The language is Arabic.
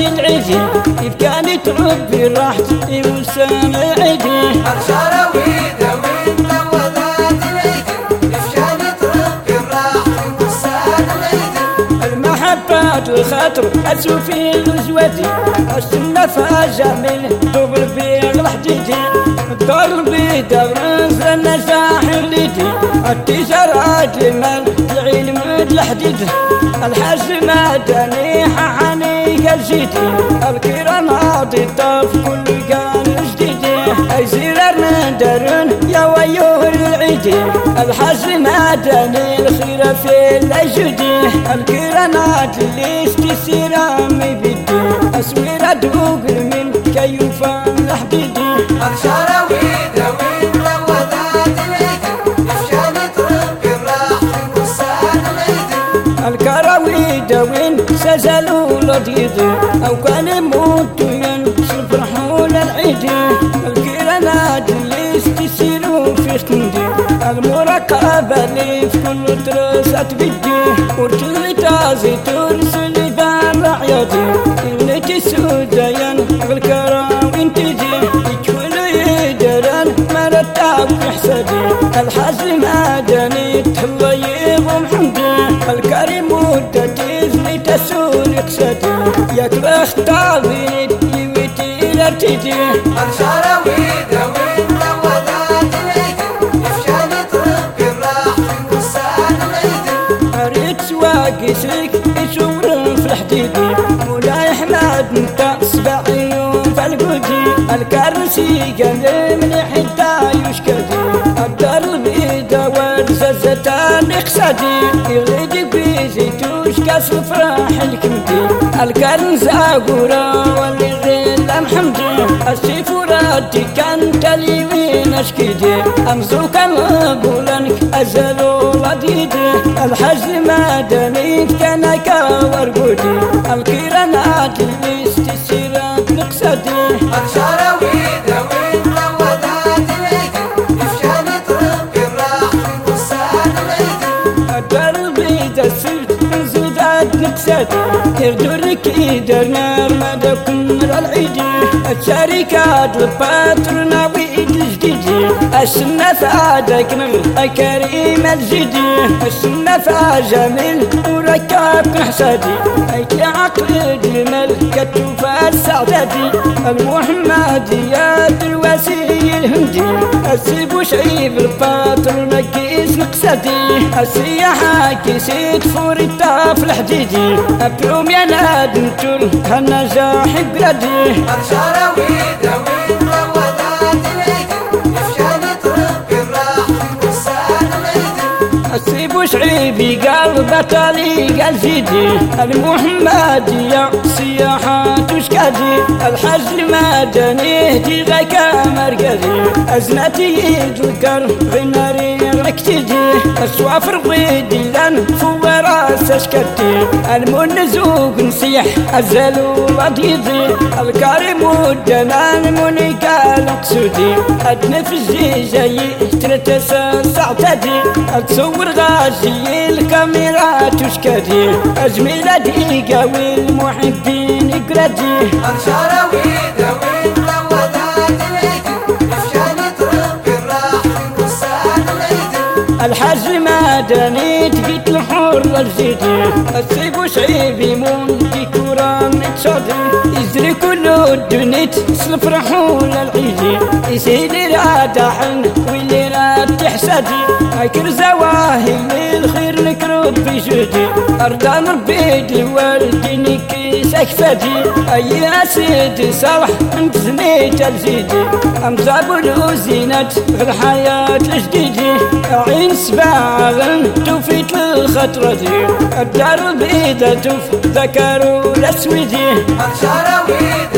اللي تربي راحتي وسامع عيدي الشراوي دوين وذات العيد افشال تربي الراحة والسال العيد المحبة الخاطر أسوفي الزوادي السنة دبر بيغ الحديدي الدار النجاح غليدي التجارة المال العلم الحديد. الحاج مدني حاني الجدي الكرامات الطاف كل قال جديدي أي زرار ندرن يا ويور العيدي الحاج مدني الخير في الجدي الكرامات اللي استسيرة مي بدي أسوير أدوق من كيوفا الحديدي الشراوي دوين وذات العيد. افشال تربي والسال العيد. الكراوي داوين لضيضي أو كان يموت ينسوا فرحوا للعيد الكيرانات اللي استسيروا في خندي المراقبة اللي في كل ترسات بدي. ورتلي تازي ترسل بان عيادي اللي تسودين الكراوي إنتجي. يكون يدران مرتب حسدي الحاج مدني تهلا يغم حمدي الكريم تسول ياك بختاري يويتي لارتدي الشراوي دوين وذات العيد افشال تربي الراحة والسال العيد اريد واقسك يشور في الحديدي مولاي احمد انت سبع عيون في الكرسي قال من حتى يشكدي الدار البيضا والززة نقصدي يغيدي كاس الفرح الكمدي الكنز اقورا واللي غير محمدي السيف ردي كان تليوين اشكيدي امزو كان بولنك ازلو رديدي الحج مدني زودات نقصدي يردورك يدر نار مدى كل العيدي الشركات الباترنا ويد الجديدي السنة فادك نغ كريم الجدي السنة فجميل وركاب حسدي أيك عقل كتوفى السعدادي المحمديات الوسيل الهندي. السيب شعيب الباطل نقصدي السياحة كيسيت فوري الطاف الحديدي أبيوم يا نادم تول هالنجاح بلادي. الشراوي العيد. تربي الراحة والسال العيد. السيب شعيبي قال بطلي قال زيدي المحمدية سياحات وشكادي الحج المدني هدي غيكا مرقدي أزنتي ذكر غناري ركتدي السوافر غيدي لأن فوراس أشكتي. المنزوق نسيح أزلو رضيضي الكريم والدمان منيكا القسودي أتنفسي زي ترتسا سعتدي أتصور غازي الكاميرا تشكدي. أزميلة ديقة والمحبين قردي الشراوي دوين الحاج مدني تقيت الحور الجديدي السيب شعيبي مون كوران تصادي يزري كل الدنيت. سلفرحوا للعيدي يسيدي رادحن واللي راد تحسدي. اكر زواهي الخير نكرب في جدي. ارضان ربي والديني كيس أكفدي. أي سيدي صالح أنت زنيت الزيدي امزاب الوزينات الحياة الجديدة عين سباغن توفيت الخطرة دي. الدار البيضة توف ذكروا الاسودي الشراوي دوين